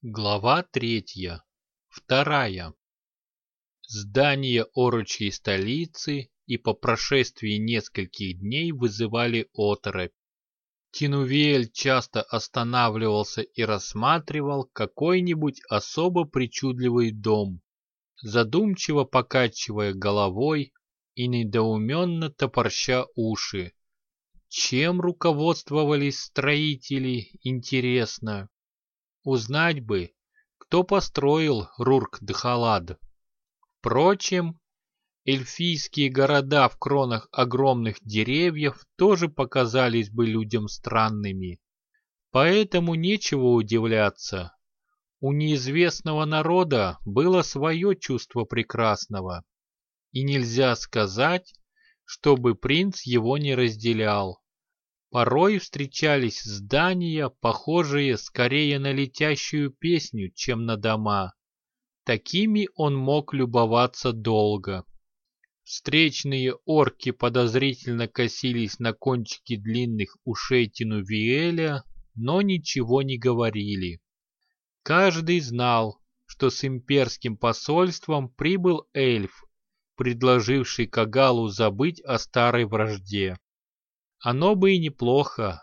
Глава третья. Вторая. Здания орочьей столицы и по прошествии нескольких дней вызывали оторопь. Тинувель часто останавливался и рассматривал какой-нибудь особо причудливый дом, задумчиво покачивая головой и недоуменно топорща уши. Чем руководствовались строители, интересно? Узнать бы, кто построил Рурк-Дхалад. Впрочем, эльфийские города в кронах огромных деревьев тоже показались бы людям странными. Поэтому нечего удивляться. У неизвестного народа было свое чувство прекрасного. И нельзя сказать, чтобы принц его не разделял. Порой встречались здания, похожие скорее на летящую песню, чем на дома. Такими он мог любоваться долго. Встречные орки подозрительно косились на кончики длинных ушей Тинувиэля, но ничего не говорили. Каждый знал, что с имперским посольством прибыл эльф, предложивший Кагалу забыть о старой вражде. Оно бы и неплохо.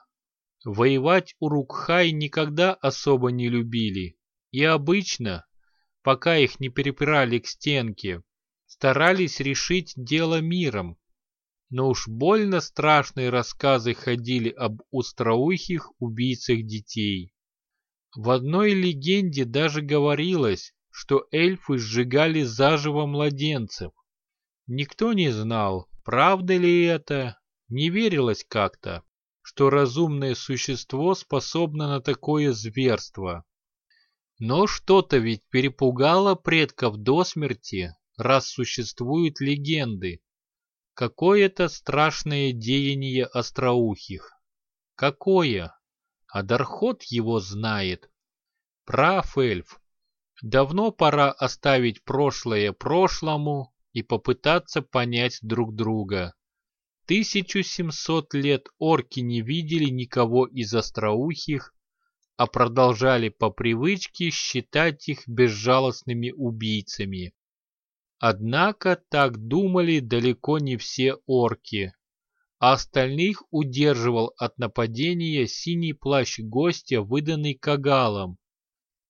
Воевать Урукхай никогда особо не любили. И обычно, пока их не перепирали к стенке, старались решить дело миром. Но уж больно страшные рассказы ходили об устроухих убийцах детей. В одной легенде даже говорилось, что эльфы сжигали заживо младенцев. Никто не знал, правда ли это, не верилось как-то, что разумное существо способно на такое зверство. Но что-то ведь перепугало предков до смерти, раз существуют легенды. Какое-то страшное деяние остроухих. Какое? А Дархот его знает. Прав эльф. Давно пора оставить прошлое прошлому и попытаться понять друг друга. 1700 лет орки не видели никого из остроухих, а продолжали по привычке считать их безжалостными убийцами. Однако так думали далеко не все орки, а остальных удерживал от нападения синий плащ гостя, выданный Кагалом.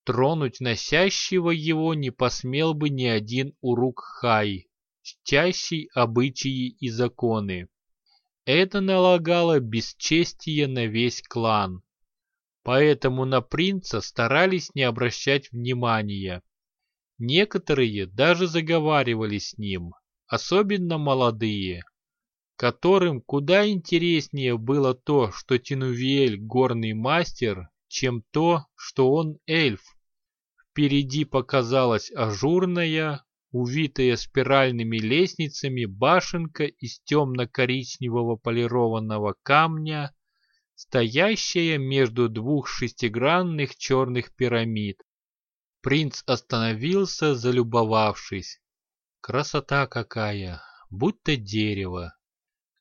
Тронуть носящего его не посмел бы ни один Урук-Хай, чтящий обычаи и законы. Это налагало бесчестие на весь клан. Поэтому на принца старались не обращать внимания. Некоторые даже заговаривали с ним, особенно молодые, которым куда интереснее было то, что Тинувиэль горный мастер, чем то, что он эльф. Впереди показалась ажурная, увитая спиральными лестницами башенка из темно-коричневого полированного камня, стоящая между двух шестигранных черных пирамид. Принц остановился, залюбовавшись. Красота какая, будто дерево.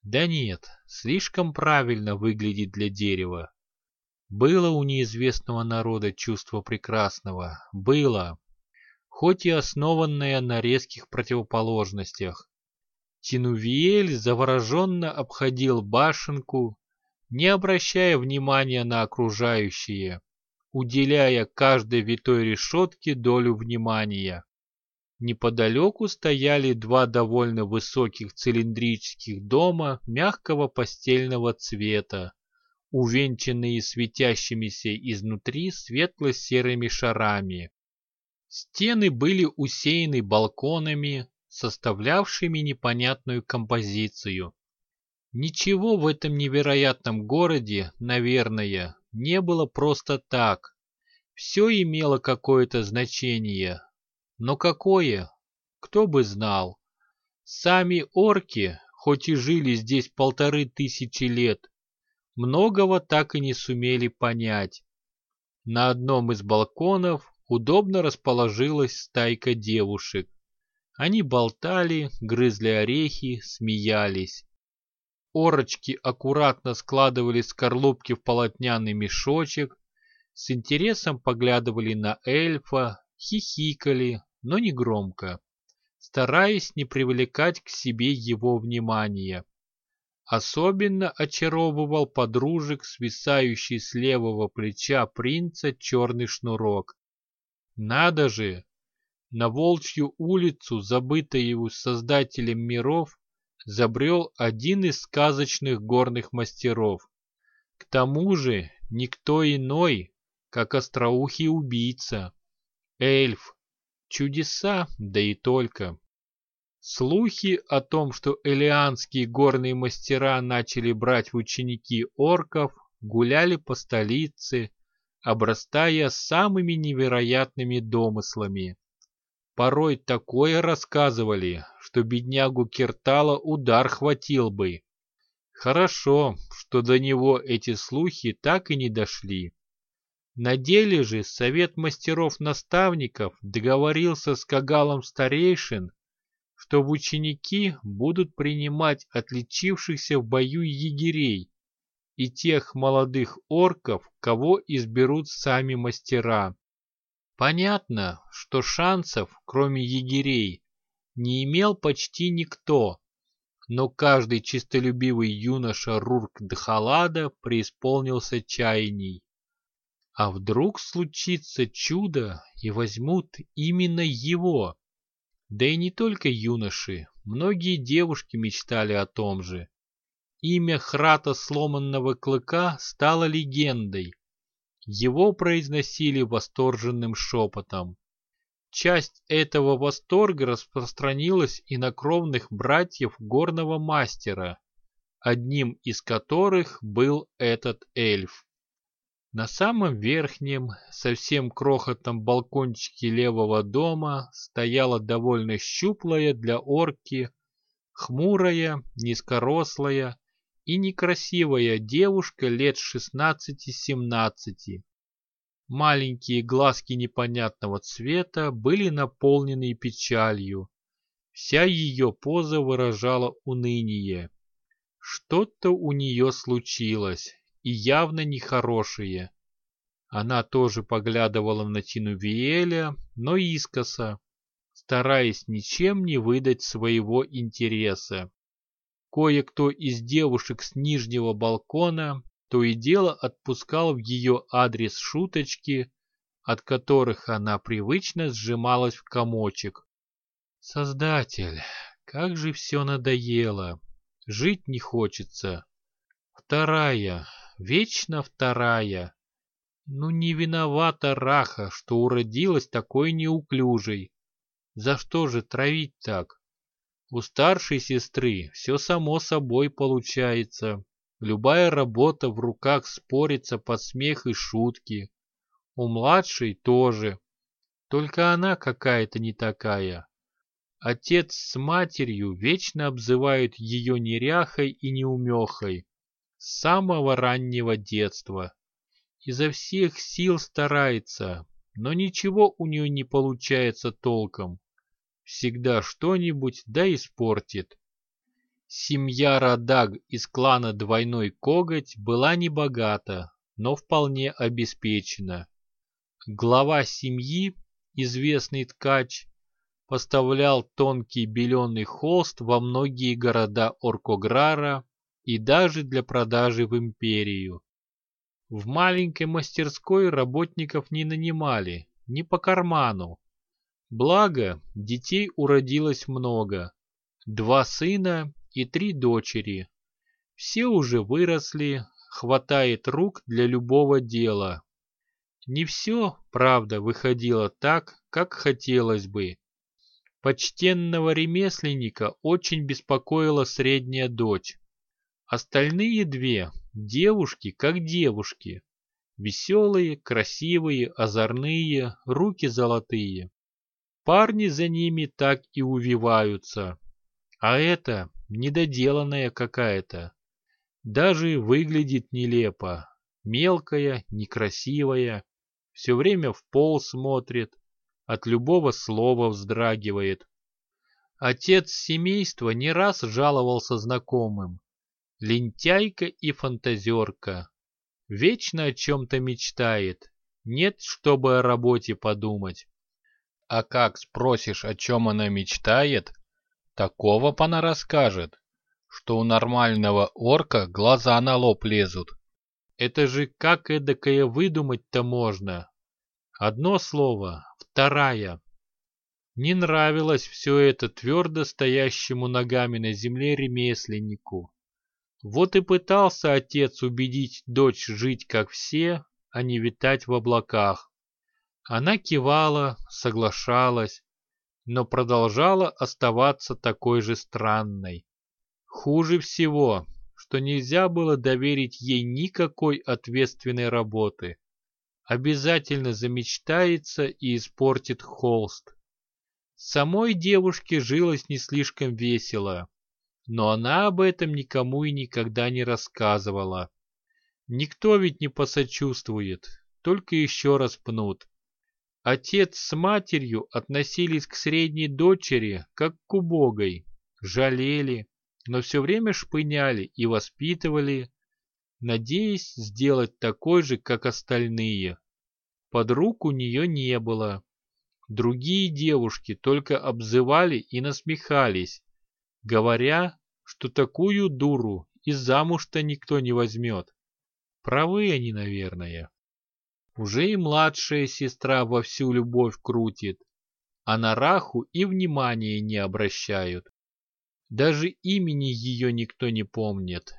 Да нет, слишком правильно выглядит для дерева. Было у неизвестного народа чувство прекрасного, было хоть и основанная на резких противоположностях. Тинувиэль завороженно обходил башенку, не обращая внимания на окружающие, уделяя каждой витой решетке долю внимания. Неподалеку стояли два довольно высоких цилиндрических дома мягкого постельного цвета, увенчанные светящимися изнутри светло-серыми шарами. Стены были усеяны балконами, составлявшими непонятную композицию. Ничего в этом невероятном городе, наверное, не было просто так. Все имело какое-то значение. Но какое? Кто бы знал. Сами орки, хоть и жили здесь полторы тысячи лет, многого так и не сумели понять. На одном из балконов удобно расположилась стайка девушек. Они болтали, грызли орехи, смеялись. Орочки аккуратно складывали скорлупки в полотняный мешочек, с интересом поглядывали на эльфа, хихикали, но не громко, стараясь не привлекать к себе его внимания. Особенно очаровывал подружек свисающий с левого плеча принца черный шнурок. Надо же! На Волчью улицу, забытую создателем миров, забрел один из сказочных горных мастеров. К тому же никто иной, как остроухий убийца. Эльф. Чудеса, да и только. Слухи о том, что элианские горные мастера начали брать в ученики орков, гуляли по столице, обрастая самыми невероятными домыслами. Порой такое рассказывали, что беднягу Киртала удар хватил бы. Хорошо, что до него эти слухи так и не дошли. На деле же совет мастеров-наставников договорился с Кагалом старейшин, что ученики будут принимать отличившихся в бою егерей и тех молодых орков, кого изберут сами мастера. Понятно, что шансов, кроме егерей, не имел почти никто, но каждый чистолюбивый юноша Рурк-Дхалада преисполнился чаяний. А вдруг случится чудо и возьмут именно его? Да и не только юноши, многие девушки мечтали о том же. Имя Храта Сломанного Клыка стало легендой, его произносили восторженным шепотом. Часть этого восторга распространилась и на кровных братьев горного мастера, одним из которых был этот эльф. На самом верхнем, совсем крохотном балкончике левого дома стояла довольно щуплая для орки, хмурая, низкорослая, и некрасивая девушка лет 16-17. Маленькие глазки непонятного цвета были наполнены печалью. Вся ее поза выражала уныние. Что-то у нее случилось, и явно нехорошее. Она тоже поглядывала на Тину Виэля, но искоса, стараясь ничем не выдать своего интереса. Кое-кто из девушек с нижнего балкона то и дело отпускал в ее адрес шуточки, от которых она привычно сжималась в комочек. Создатель, как же все надоело. Жить не хочется. Вторая, вечно вторая. Ну не виновата Раха, что уродилась такой неуклюжей. За что же травить так? У старшей сестры все само собой получается. Любая работа в руках спорится под смех и шутки. У младшей тоже. Только она какая-то не такая. Отец с матерью вечно обзывают ее неряхой и неумехой. С самого раннего детства. Изо всех сил старается, но ничего у нее не получается толком всегда что-нибудь да испортит. Семья Радаг из клана Двойной Коготь была небогата, но вполне обеспечена. Глава семьи, известный ткач, поставлял тонкий беленый холст во многие города Оркограра и даже для продажи в империю. В маленькой мастерской работников не нанимали, не по карману, Благо, детей уродилось много. Два сына и три дочери. Все уже выросли, хватает рук для любого дела. Не все, правда, выходило так, как хотелось бы. Почтенного ремесленника очень беспокоила средняя дочь. Остальные две – девушки как девушки. Веселые, красивые, озорные, руки золотые. Парни за ними так и увиваются. А это недоделанная какая-то. Даже выглядит нелепо. Мелкая, некрасивая. Все время в пол смотрит. От любого слова вздрагивает. Отец семейства не раз жаловался знакомым. Лентяйка и фантазерка. Вечно о чем-то мечтает. нет, чтобы о работе подумать. А как спросишь, о чем она мечтает, такого она расскажет, что у нормального орка глаза на лоб лезут. Это же как эдакое выдумать-то можно? Одно слово, вторая. Не нравилось все это твердо стоящему ногами на земле ремесленнику. Вот и пытался отец убедить дочь жить как все, а не витать в облаках. Она кивала, соглашалась, но продолжала оставаться такой же странной. Хуже всего, что нельзя было доверить ей никакой ответственной работы. Обязательно замечтается и испортит холст. Самой девушке жилось не слишком весело но она об этом никому и никогда не рассказывала. Никто ведь не посочувствует, только еще раз пнут. Отец с матерью относились к средней дочери, как к убогой, жалели, но все время шпыняли и воспитывали, надеясь сделать такой же, как остальные. Подруг у нее не было. Другие девушки только обзывали и насмехались, говоря, что такую дуру и замуж-то никто не возьмет. Правы они, наверное. Уже и младшая сестра во всю любовь крутит, а на Раху и внимания не обращают. Даже имени ее никто не помнит.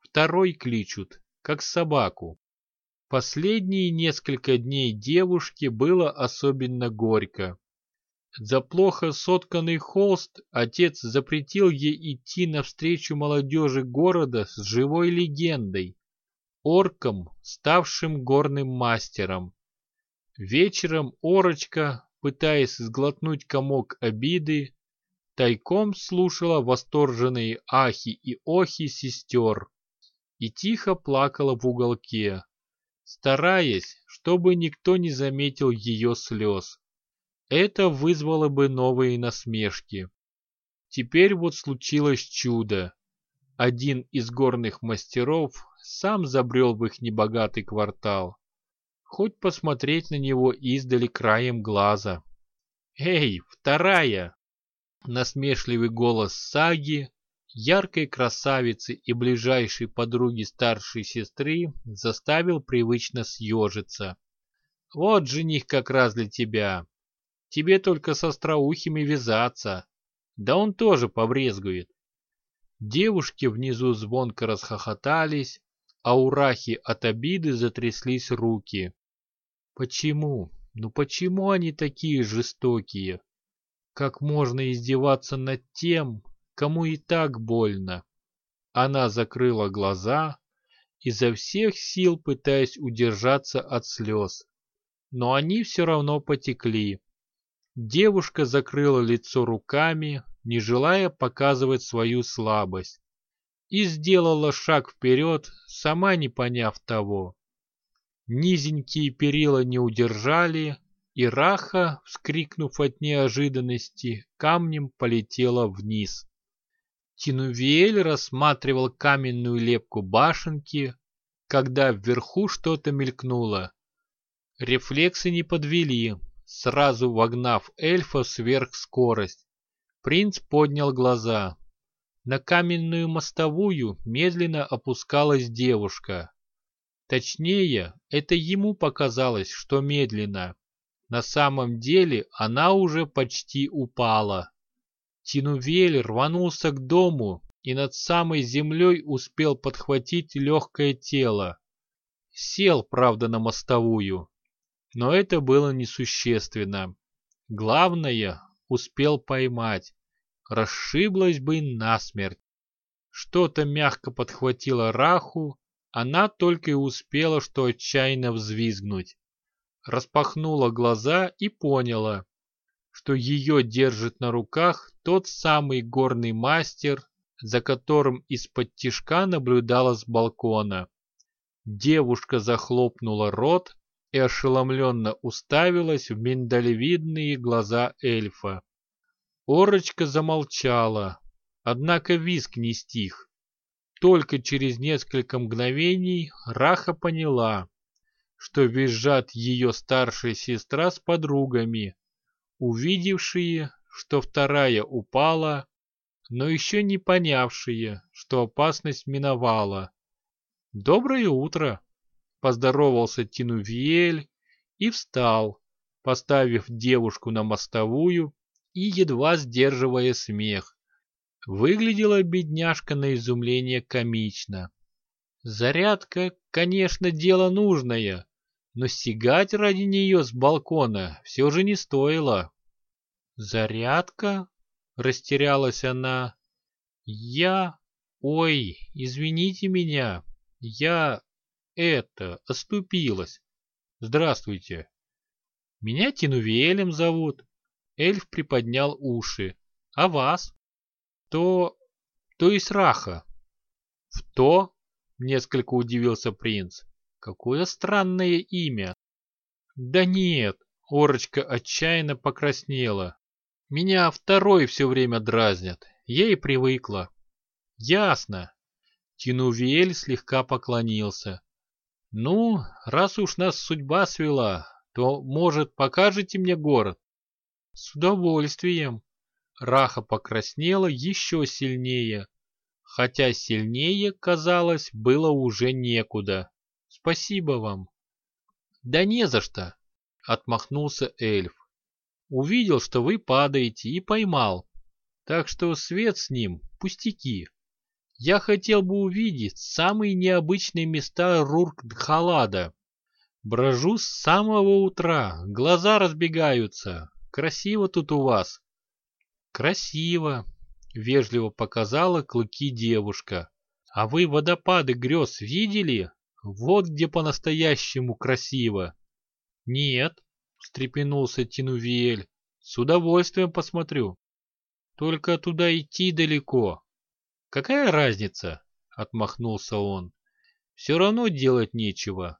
Второй кличут, как собаку. Последние несколько дней девушке было особенно горько. За плохо сотканный холст отец запретил ей идти навстречу молодежи города с живой легендой, орком, ставшим горным мастером. Вечером Орочка, пытаясь сглотнуть комок обиды, тайком слушала восторженные ахи и охи сестер и тихо плакала в уголке, стараясь, чтобы никто не заметил ее слез. Это вызвало бы новые насмешки. Теперь вот случилось чудо. Один из горных мастеров сам забрел в их небогатый квартал. Хоть посмотреть на него издали краем глаза. «Эй, вторая!» Насмешливый голос Саги, яркой красавицы и ближайшей подруги старшей сестры заставил привычно съежиться. «Вот жених как раз для тебя. Тебе только со остроухими вязаться. Да он тоже побрезгует. Девушки внизу звонко расхохотались, а у Рахи от обиды затряслись руки. Почему? Ну почему они такие жестокие? Как можно издеваться над тем, кому и так больно? Она закрыла глаза, изо всех сил пытаясь удержаться от слез. Но они все равно потекли. Девушка закрыла лицо руками, не желая показывать свою слабость, и сделала шаг вперед, сама не поняв того. Низенькие перила не удержали, и Раха, вскрикнув от неожиданности, камнем полетела вниз. Тинувиэль рассматривал каменную лепку башенки, когда вверху что-то мелькнуло. Рефлексы не подвели, сразу вогнав эльфа сверхскорость. Принц поднял глаза. На каменную мостовую медленно опускалась девушка. Точнее, это ему показалось, что медленно. На самом деле она уже почти упала. Тинувель рванулся к дому и над самой землей успел подхватить легкое тело. Сел, правда, на мостовую, но это было несущественно. Главное, успел поймать. Расшиблась бы насмерть. Что-то мягко подхватило Раху, она только и успела, что отчаянно взвизгнуть. Распахнула глаза и поняла, что ее держит на руках тот самый горный мастер, за которым из-под тишка наблюдала с балкона. Девушка захлопнула рот, и ошеломленно уставилась в миндалевидные глаза эльфа. Орочка замолчала, однако виск не стих. Только через несколько мгновений Раха поняла, что визжат ее старшая сестра с подругами, увидевшие, что вторая упала, но еще не понявшие, что опасность миновала. «Доброе утро!» – поздоровался Тинувиэль и встал, поставив девушку на мостовую и едва сдерживая смех. Выглядела бедняжка на изумление комично. Зарядка, конечно, дело нужное, но стегать ради нее с балкона все же не стоило. «Зарядка?» — растерялась она. «Я... Ой, извините меня, я... это... оступилась. Здравствуйте. Меня Тинувиэлем зовут». Эльф приподнял уши. «А вас?» «То... то есть Раха». «В то?» — несколько удивился принц. Какое странное имя. Да нет, Орочка отчаянно покраснела. Меня второй все время дразнят. Я и привыкла. Ясно. Тинувель слегка поклонился. Ну, раз уж нас судьба свела, то, может, покажете мне город? С удовольствием. Раха покраснела еще сильнее, хотя сильнее, казалось, было уже некуда. Спасибо вам. Да не за что, отмахнулся эльф. Увидел, что вы падаете и поймал. Так что свет с ним пустяки. Я хотел бы увидеть самые необычные места Рурк-Дхалада. Брожу с самого утра, глаза разбегаются. Красиво тут у вас. Красиво, вежливо показала клыки девушка. А вы водопады грез видели? Вот где по-настоящему красиво. Нет, встрепенулся Тинувиэль, с удовольствием посмотрю. Только туда идти далеко. Какая разница? Отмахнулся он. Все равно делать нечего.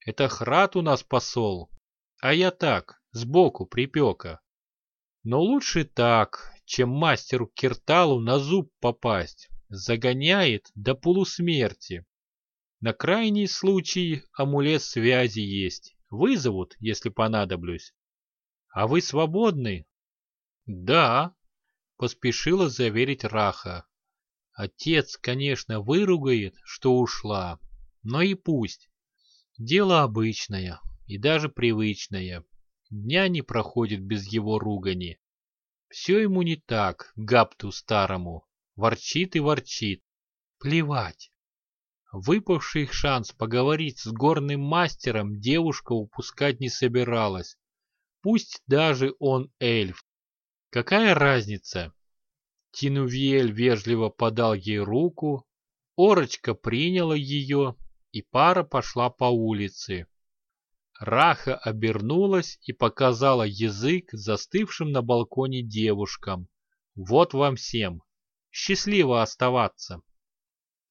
Это Храт у нас посол, а я так, сбоку припека. Но лучше так, чем мастеру Кирталу на зуб попасть. Загоняет до полусмерти. На крайний случай амулет связи есть. Вызовут, если понадоблюсь. А вы свободны? Да, поспешила заверить Раха. Отец, конечно, выругает, что ушла, но и пусть. Дело обычное и даже привычное. Дня не проходит без его ругани. Все ему не так, гапту старому. Ворчит и ворчит. Плевать. Выпавший шанс поговорить с горным мастером девушка упускать не собиралась. Пусть даже он эльф. Какая разница? Тинувиэль вежливо подал ей руку, Орочка приняла ее, и пара пошла по улице. Раха обернулась и показала язык застывшим на балконе девушкам. Вот вам всем. Счастливо оставаться.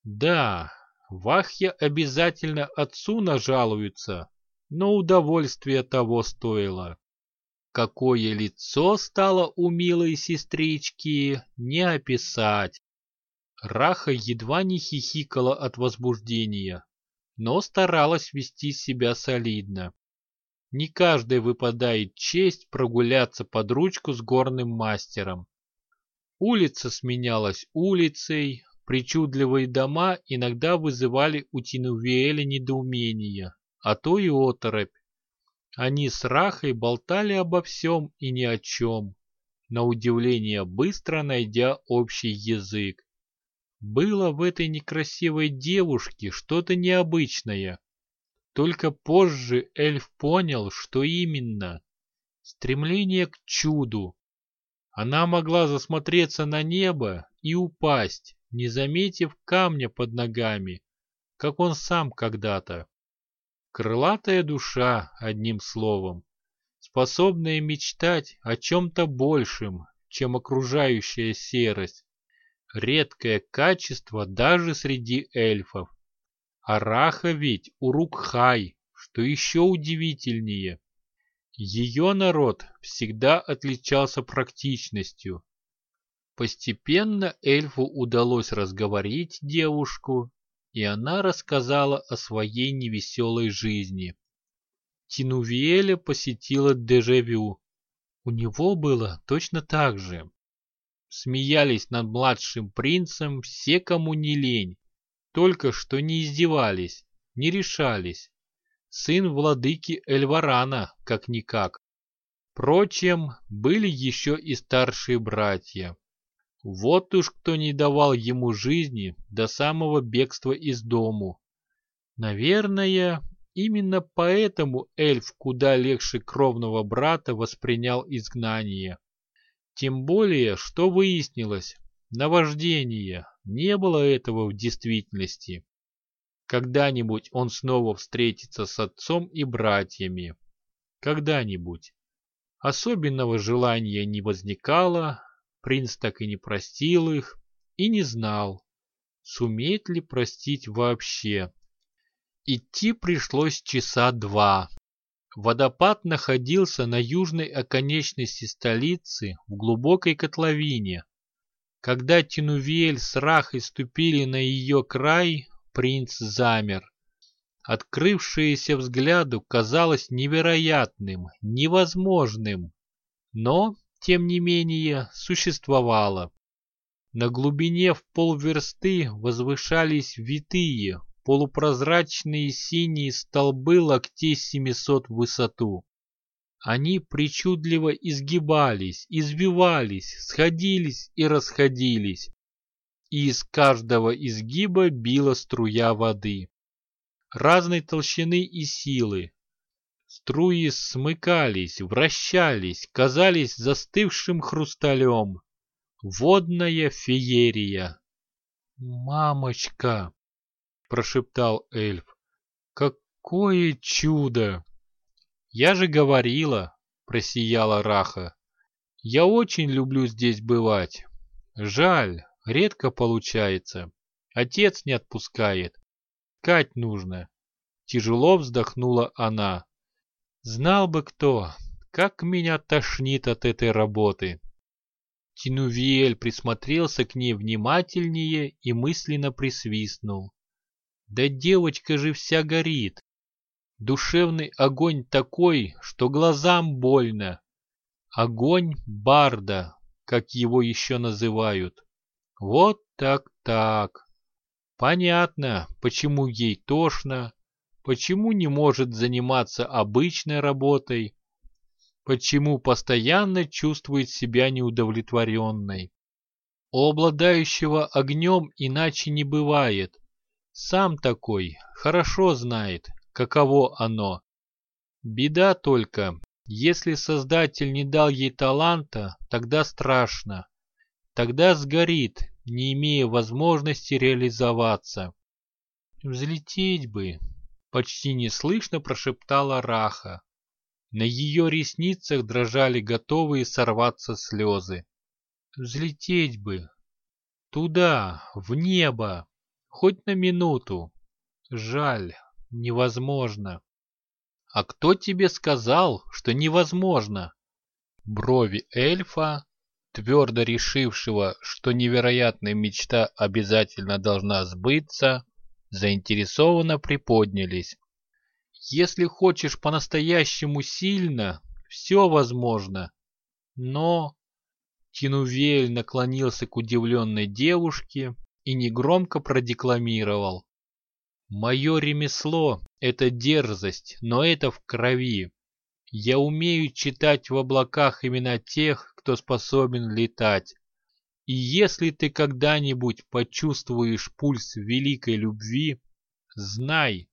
Да, Вахья обязательно отцу нажалуется, но удовольствие того стоило. Какое лицо стало у милой сестрички, не описать. Раха едва не хихикала от возбуждения, но старалась вести себя солидно. Не каждой выпадает честь прогуляться под ручку с горным мастером. Улица сменялась улицей, Причудливые дома иногда вызывали у Тинувиэля недоумение, а то и оторопь. Они с Рахой болтали обо всем и ни о чем, на удивление быстро найдя общий язык. Было в этой некрасивой девушке что-то необычное. Только позже эльф понял, что именно. Стремление к чуду. Она могла засмотреться на небо и упасть, не заметив камня под ногами, как он сам когда-то. Крылатая душа, одним словом, способная мечтать о чем-то большем, чем окружающая серость. Редкое качество даже среди эльфов. Араха ведь Урукхай, что еще удивительнее. Ее народ всегда отличался практичностью, Постепенно эльфу удалось разговорить девушку, и она рассказала о своей невеселой жизни. Тинувиэля посетила дежавю. У него было точно так же. Смеялись над младшим принцем все, кому не лень. Только что не издевались, не решались. Сын владыки Эльварана, как-никак. Впрочем, были еще и старшие братья. Вот уж кто не давал ему жизни до самого бегства из дому. Наверное, именно поэтому эльф куда легче кровного брата воспринял изгнание. Тем более, что выяснилось, наваждение, не было этого в действительности. Когда-нибудь он снова встретится с отцом и братьями. Когда-нибудь. Особенного желания не возникало, Принц так и не простил их и не знал, сумеет ли простить вообще. Идти пришлось часа два. Водопад находился на южной оконечности столицы в глубокой котловине. Когда Тинувель с Рахой ступили на ее край, принц замер. Открывшееся взгляду казалось невероятным, невозможным. Но тем не менее, существовало. На глубине в полверсты возвышались витые, полупрозрачные синие столбы локтей 700 в высоту. Они причудливо изгибались, извивались, сходились и расходились, и из каждого изгиба била струя воды. Разной толщины и силы, Струи смыкались, вращались, казались застывшим хрусталем. Водная феерия. «Мамочка!» — прошептал эльф. «Какое чудо!» «Я же говорила!» — просияла Раха. «Я очень люблю здесь бывать. Жаль, редко получается. Отец не отпускает. Кать нужно». Тяжело вздохнула она. Знал бы кто, как меня тошнит от этой работы. Тинувиэль присмотрелся к ней внимательнее и мысленно присвистнул. Да девочка же вся горит. Душевный огонь такой, что глазам больно. Огонь Барда, как его еще называют. Вот так-так. Понятно, почему ей тошно, почему не может заниматься обычной работой, почему постоянно чувствует себя неудовлетворенной. У обладающего огнем иначе не бывает. Сам такой, хорошо знает, каково оно. Беда только, если Создатель не дал ей таланта, тогда страшно. Тогда сгорит, не имея возможности реализоваться. Взлететь бы, Почти неслышно прошептала Раха. На ее ресницах дрожали готовые сорваться слезы. Взлететь бы. Туда, в небо. Хоть на минуту. Жаль, невозможно. А кто тебе сказал, что невозможно? Брови эльфа, твердо решившего, что невероятная мечта обязательно должна сбыться, заинтересованно приподнялись. Если хочешь по-настоящему сильно, все возможно. Но... Тинувель наклонился к удивленной девушке и негромко продекламировал. «Мое ремесло — это дерзость, но это в крови. Я умею читать в облаках имена тех, кто способен летать. И если ты когда-нибудь почувствуешь пульс великой любви, знай,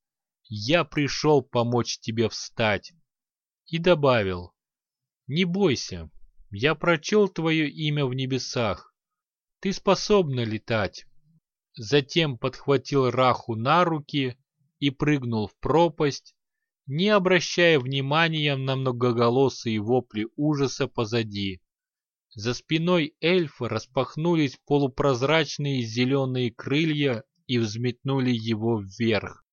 я пришел помочь тебе встать. И добавил, не бойся, я прочел твое имя в небесах. Ты способна летать. Затем подхватил Раху на руки и прыгнул в пропасть, не обращая внимания на многоголосые вопли ужаса позади. За спиной эльфа распахнулись полупрозрачные зеленые крылья и взметнули его вверх.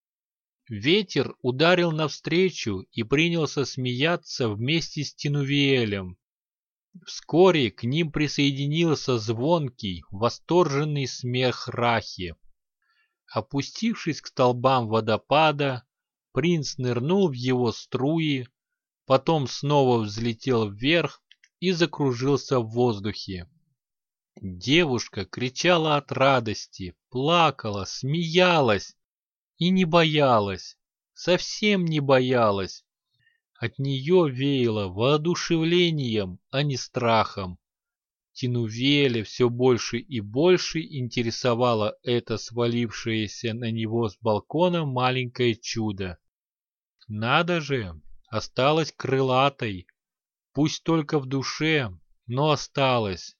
Ветер ударил навстречу и принялся смеяться вместе с Тинувиэлем. Вскоре к ним присоединился звонкий, восторженный смех Рахи. Опустившись к столбам водопада, принц нырнул в его струи, потом снова взлетел вверх и закружился в воздухе. Девушка кричала от радости, плакала, смеялась и не боялась, совсем не боялась. От нее веяло воодушевлением, а не страхом. Тинувеля все больше и больше интересовало это свалившееся на него с балкона маленькое чудо. Надо же, осталась крылатой, пусть только в душе, но осталась.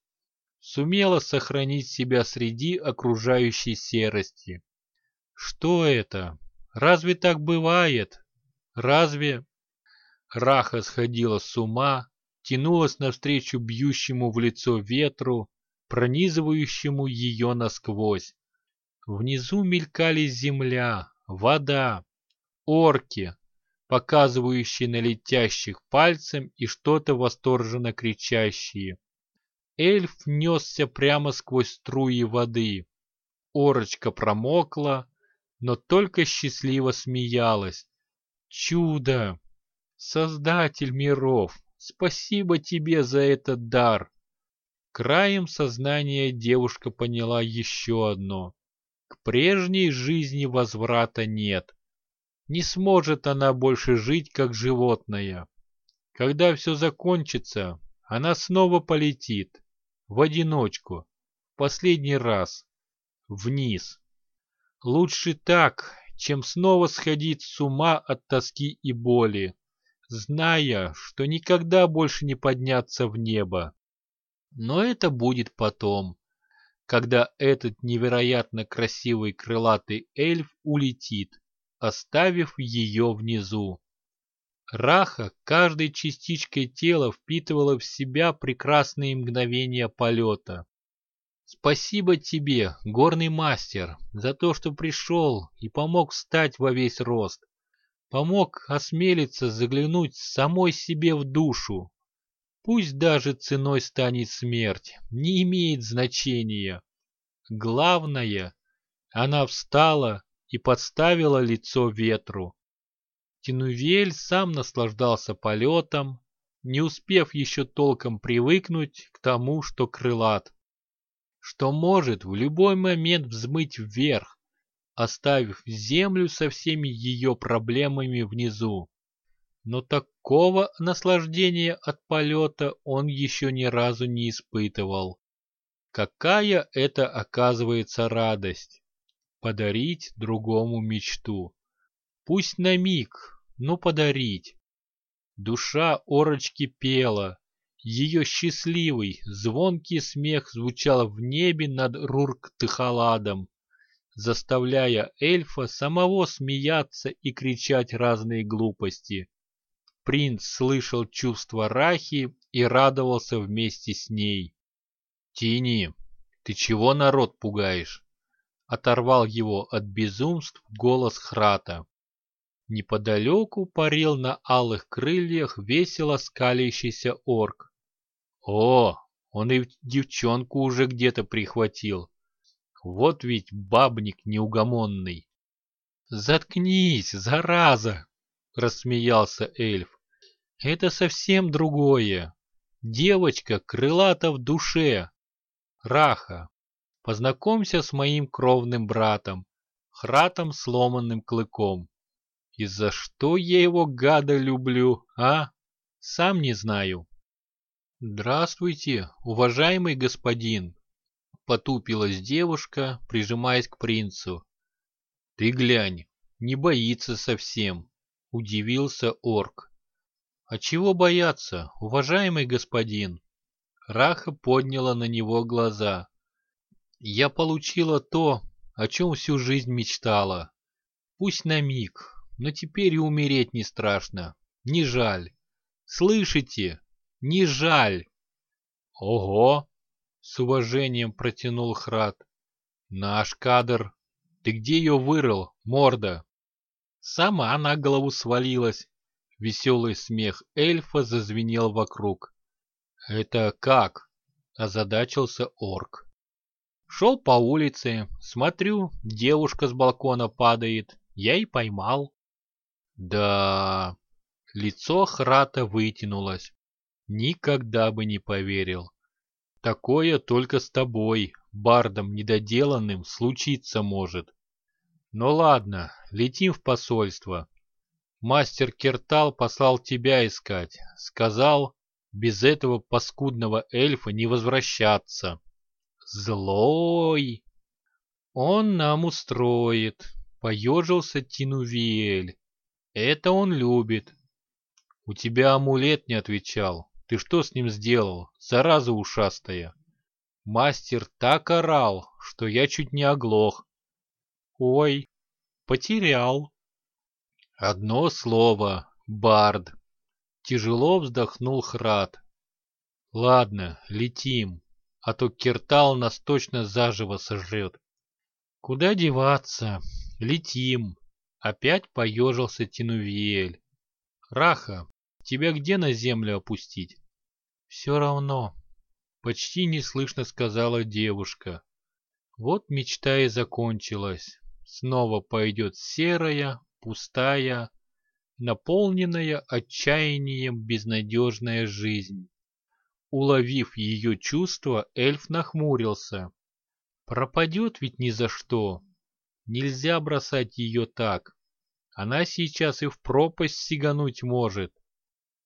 Сумела сохранить себя среди окружающей серости. Что это? Разве так бывает? Разве... Раха сходила с ума, тянулась навстречу бьющему в лицо ветру, пронизывающему ее насквозь. Внизу мелькали земля, вода, орки, показывающие на летящих пальцем и что-то восторженно кричащие. Эльф несся прямо сквозь струи воды. Орочка промокла, но только счастливо смеялась. Чудо! Создатель миров, спасибо тебе за этот дар. Краем сознания девушка поняла еще одно. К прежней жизни возврата нет. Не сможет она больше жить, как животное. Когда все закончится, она снова полетит. В одиночку. Последний раз. Вниз. Лучше так, чем снова сходить с ума от тоски и боли зная, что никогда больше не подняться в небо. Но это будет потом, когда этот невероятно красивый крылатый эльф улетит, оставив ее внизу. Раха каждой частичкой тела впитывала в себя прекрасные мгновения полета. Спасибо тебе, горный мастер, за то, что пришел и помог встать во весь рост помог осмелиться заглянуть самой себе в душу. Пусть даже ценой станет смерть, не имеет значения. Главное, она встала и подставила лицо ветру. Тинувель сам наслаждался полетом, не успев еще толком привыкнуть к тому, что крылат, что может в любой момент взмыть вверх, оставив землю со всеми ее проблемами внизу. Но такого наслаждения от полета он еще ни разу не испытывал. Какая это оказывается радость! Подарить другому мечту. Пусть на миг, но подарить. Душа Орочки пела. Ее счастливый, звонкий смех звучал в небе над Рурк-Тыхаладом заставляя эльфа самого смеяться и кричать разные глупости. Принц слышал чувства Рахи и радовался вместе с ней. «Тини, ты чего народ пугаешь?» Оторвал его от безумств голос Храта. Неподалеку парил на алых крыльях весело скалящийся орк. «О, он и девчонку уже где-то прихватил. Вот ведь бабник неугомонный. «Заткнись, зараза!» — рассмеялся эльф. «Это совсем другое. Девочка крылата в душе. Раха, познакомься с моим кровным братом, хратом сломанным клыком. И за что я его гада люблю, а? Сам не знаю». «Здравствуйте, уважаемый господин!» Потупилась девушка, прижимаясь к принцу. «Ты глянь, не боится совсем», — удивился орк. «А чего бояться, уважаемый господин?» Раха подняла на него глаза. «Я получила то, о чем всю жизнь мечтала. Пусть на миг, но теперь и умереть не страшно, не жаль. Слышите? Не жаль!» «Ого!» С уважением протянул Храд. Наш кадр. Ты где ее вырыл, морда? Сама на голову свалилась. Веселый смех эльфа зазвенел вокруг. Это как? Озадачился орк. Шел по улице, смотрю, девушка с балкона падает. Я и поймал. Да, лицо Храта вытянулось. Никогда бы не поверил. Такое только с тобой, бардом недоделанным, случиться может. Ну ладно, летим в посольство. Мастер Кертал послал тебя искать. Сказал, без этого паскудного эльфа не возвращаться. Злой! Он нам устроит, поежился Тинувиэль. Это он любит. У тебя амулет не отвечал. Ты что с ним сделал, зараза ушастая? Мастер так орал, что я чуть не оглох. Ой, потерял. Одно слово, Бард. Тяжело вздохнул Храд. Ладно, летим, а то Киртал нас точно заживо сожрет. Куда деваться? Летим. Опять поежился Тинувиэль. Раха, тебя где на землю опустить? Все равно. Почти неслышно сказала девушка. Вот мечта и закончилась. Снова пойдет серая, пустая, наполненная отчаянием безнадежная жизнь. Уловив ее чувство, эльф нахмурился. Пропадет ведь ни за что. Нельзя бросать ее так. Она сейчас и в пропасть сигануть может.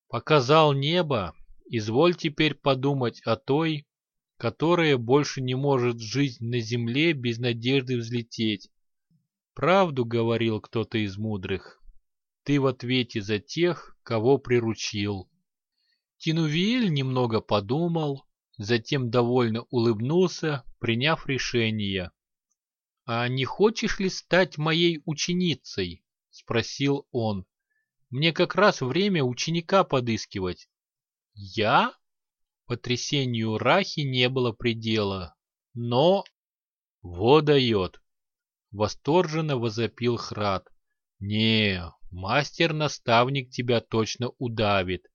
Показал небо, изволь теперь подумать о той, которая больше не может жить на земле без надежды взлететь. Правду говорил кто-то из мудрых. Ты в ответе за тех, кого приручил. Тинувиэль немного подумал, затем довольно улыбнулся, приняв решение. «А не хочешь ли стать моей ученицей?» — спросил он. «Мне как раз время ученика подыскивать». «Я?» Потрясению Рахи не было предела. Но... Во дает! Восторженно возопил Храд. Не, мастер-наставник тебя точно удавит.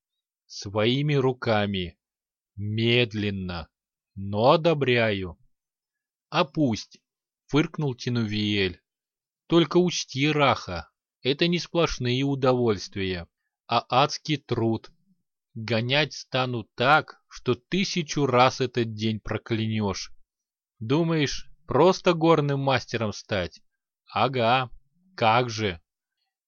Своими руками. Медленно. Но одобряю. А пусть, фыркнул Тинувиэль. Только учти, Раха, это не сплошные удовольствия, а адский труд. Гонять стану так, что тысячу раз этот день проклянешь. Думаешь, просто горным мастером стать? Ага, как же.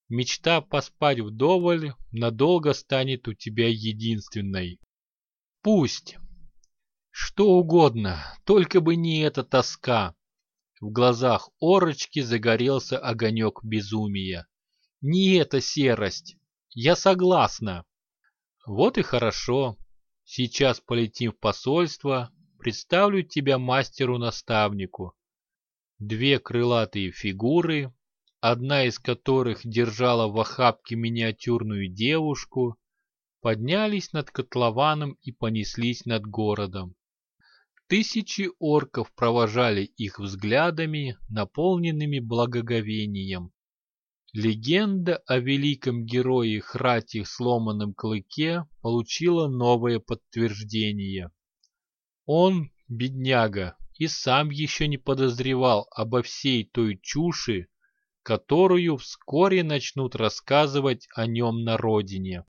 Мечта поспать вдоволь надолго станет у тебя единственной. Пусть. Что угодно, только бы не эта тоска. В глазах Орочки загорелся огонек безумия. Не эта серость. Я согласна. Вот и хорошо. Сейчас полетим в посольство, представлю тебя мастеру-наставнику. Две крылатые фигуры, одна из которых держала в охапке миниатюрную девушку, поднялись над котлованом и понеслись над городом. Тысячи орков провожали их взглядами, наполненными благоговением. Легенда о великом герое Храти сломанном клыке получила новое подтверждение. Он, бедняга, и сам еще не подозревал обо всей той чуши, которую вскоре начнут рассказывать о нем на родине.